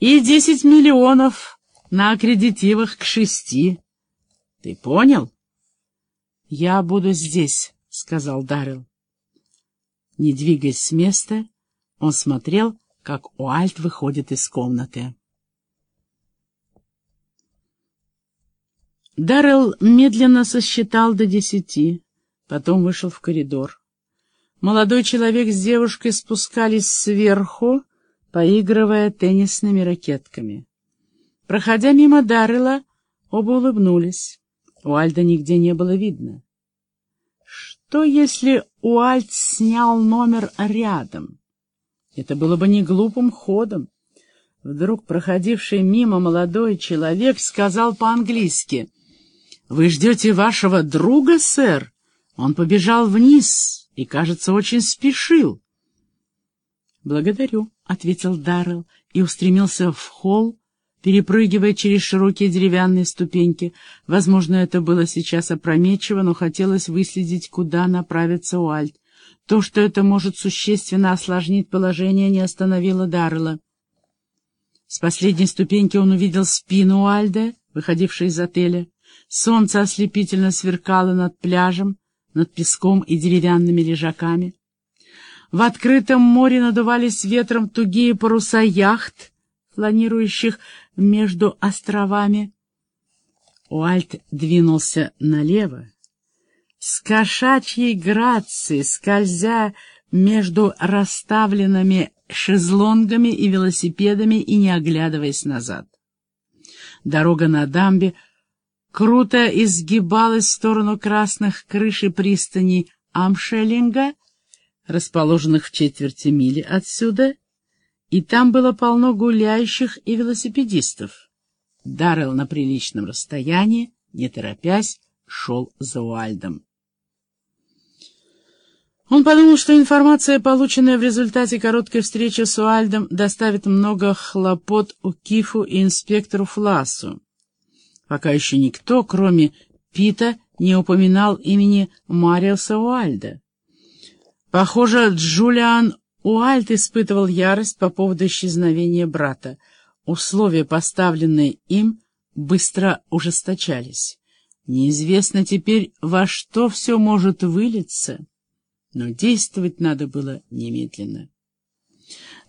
и десять миллионов на аккредитивах к шести. Ты понял? — Я буду здесь, — сказал Даррелл. Не двигаясь с места, он смотрел, как Уальт выходит из комнаты. Даррелл медленно сосчитал до десяти, потом вышел в коридор. Молодой человек с девушкой спускались сверху, поигрывая теннисными ракетками. Проходя мимо Даррелла, оба улыбнулись. Уальда нигде не было видно. Что, если Уальд снял номер рядом? Это было бы не глупым ходом. Вдруг проходивший мимо молодой человек сказал по-английски — «Вы ждете вашего друга, сэр? Он побежал вниз и, кажется, очень спешил». «Благодарю», — ответил Даррелл и устремился в холл, перепрыгивая через широкие деревянные ступеньки. Возможно, это было сейчас опрометчиво, но хотелось выследить, куда направится Уальд. То, что это может существенно осложнить положение, не остановило Даррелла. С последней ступеньки он увидел спину Уальда, выходившей из отеля. Солнце ослепительно сверкало над пляжем, над песком и деревянными лежаками. В открытом море надувались ветром тугие паруса яхт, планирующих между островами. Уальт двинулся налево. С кошачьей грацией, скользя между расставленными шезлонгами и велосипедами и не оглядываясь назад. Дорога на дамбе круто изгибалась в сторону красных крыш и пристани Амшеллинга, расположенных в четверти мили отсюда, и там было полно гуляющих и велосипедистов. Даррелл на приличном расстоянии, не торопясь, шел за Уальдом. Он подумал, что информация, полученная в результате короткой встречи с Уальдом, доставит много хлопот у Кифу и инспектору Фласу. Пока еще никто, кроме Пита, не упоминал имени Мариуса Уальда. Похоже, Джулиан Уальд испытывал ярость по поводу исчезновения брата. Условия, поставленные им, быстро ужесточались. Неизвестно теперь, во что все может вылиться, но действовать надо было немедленно.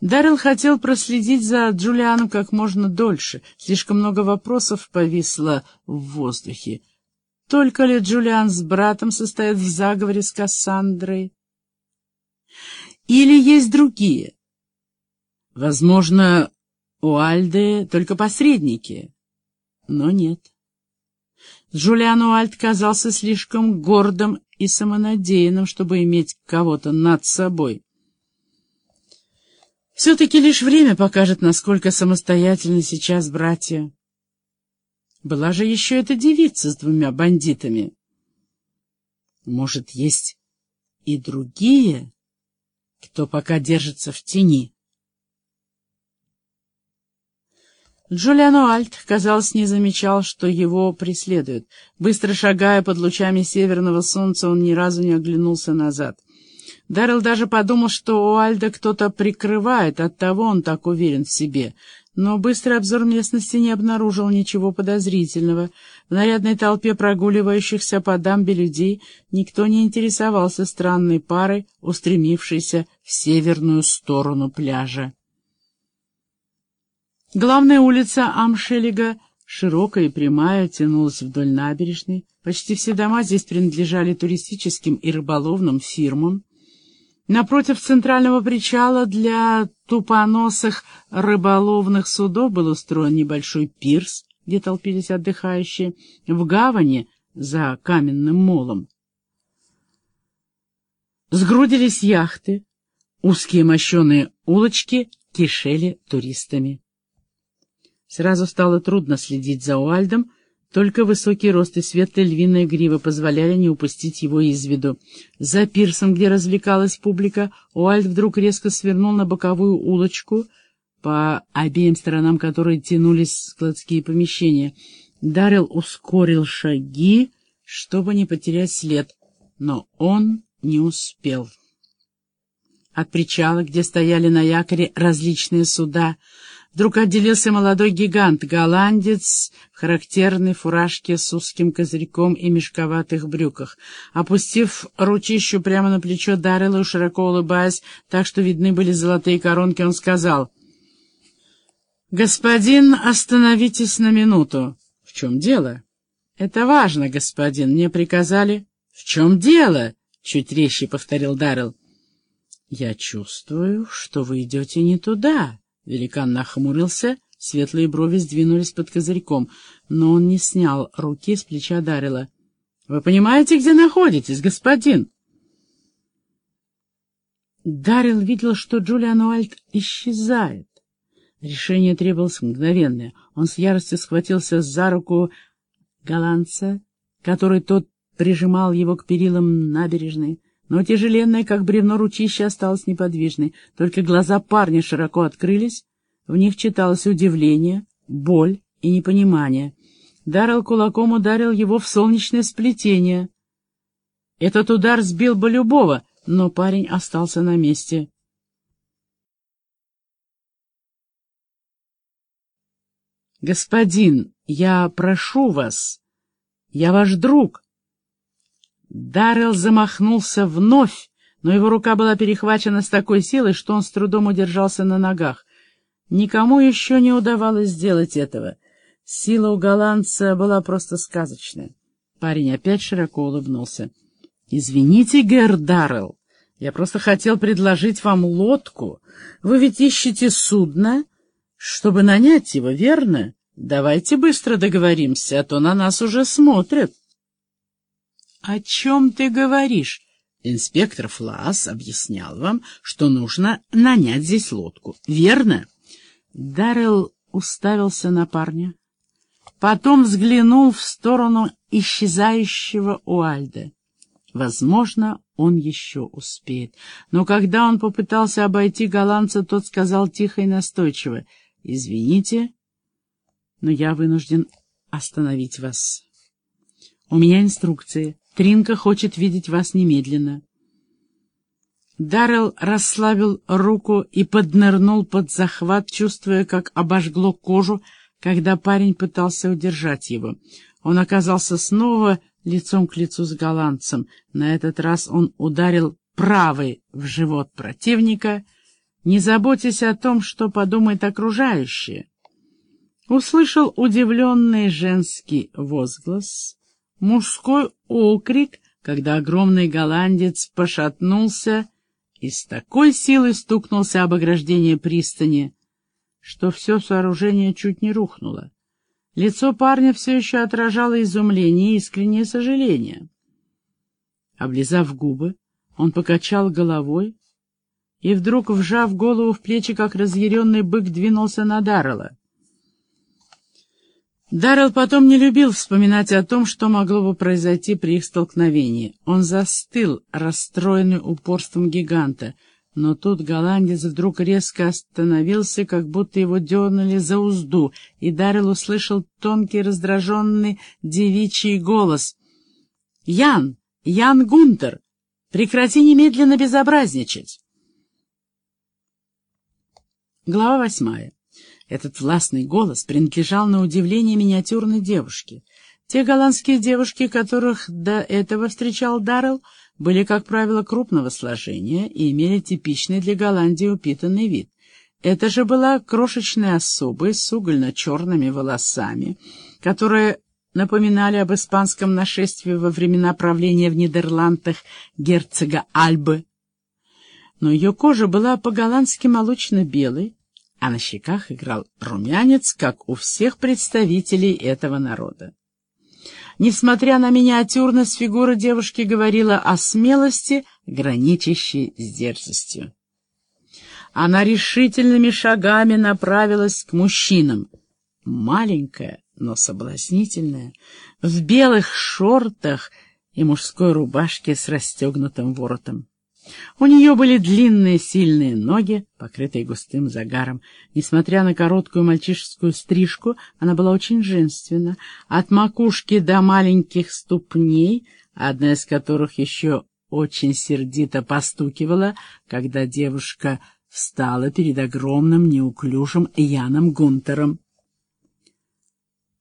Даррелл хотел проследить за Джулианом как можно дольше. Слишком много вопросов повисло в воздухе. Только ли Джулиан с братом состоят в заговоре с Кассандрой? Или есть другие? Возможно, у Альды только посредники. Но нет. Джулиан Уальд казался слишком гордым и самонадеянным, чтобы иметь кого-то над собой. Все-таки лишь время покажет, насколько самостоятельны сейчас братья. Была же еще эта девица с двумя бандитами. Может, есть и другие, кто пока держится в тени. Джулиан Альт, казалось, не замечал, что его преследуют. Быстро шагая под лучами северного солнца, он ни разу не оглянулся назад. Даррелл даже подумал, что у Альда кто-то прикрывает, оттого он так уверен в себе. Но быстрый обзор местности не обнаружил ничего подозрительного. В нарядной толпе прогуливающихся по дамбе людей никто не интересовался странной парой, устремившейся в северную сторону пляжа. Главная улица Амшелига, широкая и прямая, тянулась вдоль набережной. Почти все дома здесь принадлежали туристическим и рыболовным фирмам. Напротив центрального причала для тупоносых рыболовных судов был устроен небольшой пирс, где толпились отдыхающие. В гавани за каменным молом сгрудились яхты, узкие мощеные улочки кишели туристами. Сразу стало трудно следить за Уальдом, только высокий рост и светлая львиная грива позволяли не упустить его из виду. За пирсом, где развлекалась публика, Уальд вдруг резко свернул на боковую улочку, по обеим сторонам которой тянулись складские помещения. Дарил ускорил шаги, чтобы не потерять след, но он не успел. От причала, где стояли на якоре различные суда, вдруг отделился молодой гигант, голландец в характерной фуражке с узким козырьком и мешковатых брюках. Опустив ручищу прямо на плечо Даррелла, широко улыбаясь, так что видны были золотые коронки, он сказал, «Господин, остановитесь на минуту. В чем дело?» «Это важно, господин. Мне приказали...» «В чем дело?» — чуть резче повторил Даррелл. «Я чувствую, что вы идете не туда», Великан нахмурился, светлые брови сдвинулись под козырьком, но он не снял руки с плеча Дарила. — Вы понимаете, где находитесь, господин? Дарил видел, что Джулиан Уальд исчезает. Решение требовалось мгновенное. Он с яростью схватился за руку голландца, который тот прижимал его к перилам набережной но тяжеленное, как бревно ручище, осталось неподвижной. Только глаза парня широко открылись, в них читалось удивление, боль и непонимание. Даррелл кулаком ударил его в солнечное сплетение. Этот удар сбил бы любого, но парень остался на месте. «Господин, я прошу вас, я ваш друг», Даррелл замахнулся вновь, но его рука была перехвачена с такой силой, что он с трудом удержался на ногах. Никому еще не удавалось сделать этого. Сила у голландца была просто сказочная. Парень опять широко улыбнулся. — Извините, Гэр Даррелл, я просто хотел предложить вам лодку. Вы ведь ищете судно, чтобы нанять его, верно? Давайте быстро договоримся, а то на нас уже смотрят. — «О чем ты говоришь?» Инспектор Флас объяснял вам, что нужно нанять здесь лодку, верно? Даррелл уставился на парня, потом взглянул в сторону исчезающего Уальда. Возможно, он еще успеет. Но когда он попытался обойти голландца, тот сказал тихо и настойчиво, «Извините, но я вынужден остановить вас. У меня инструкции. Тринка хочет видеть вас немедленно. Даррелл расслабил руку и поднырнул под захват, чувствуя, как обожгло кожу, когда парень пытался удержать его. Он оказался снова лицом к лицу с голландцем. На этот раз он ударил правой в живот противника, не заботясь о том, что подумают окружающие. Услышал удивленный женский возглас — мужской окрик, когда огромный голландец пошатнулся и с такой силой стукнулся об ограждение пристани, что все сооружение чуть не рухнуло. Лицо парня все еще отражало изумление и искреннее сожаление. Облизав губы, он покачал головой и вдруг, вжав голову в плечи, как разъяренный бык, двинулся на Даррелла. Даррелл потом не любил вспоминать о том, что могло бы произойти при их столкновении. Он застыл, расстроенный упорством гиганта, но тут голландец вдруг резко остановился, как будто его дернули за узду, и Даррелл услышал тонкий раздраженный девичий голос. «Ян! Ян Гунтер! Прекрати немедленно безобразничать!» Глава восьмая этот властный голос принадлежал на удивление миниатюрной девушке. Те голландские девушки, которых до этого встречал Даррелл, были, как правило, крупного сложения и имели типичный для Голландии упитанный вид. Это же была крошечная особа с угольно-черными волосами, которые напоминали об испанском нашествии во времена правления в Нидерландах герцога Альбы. Но ее кожа была по-голландски молочно-белой, а на щеках играл румянец, как у всех представителей этого народа. Несмотря на миниатюрность, фигура девушки говорила о смелости, граничащей с дерзостью. Она решительными шагами направилась к мужчинам. Маленькая, но соблазнительная, в белых шортах и мужской рубашке с расстегнутым воротом. У нее были длинные сильные ноги, покрытые густым загаром. Несмотря на короткую мальчишескую стрижку, она была очень женственна. От макушки до маленьких ступней, одна из которых еще очень сердито постукивала, когда девушка встала перед огромным неуклюжим Яном Гунтером.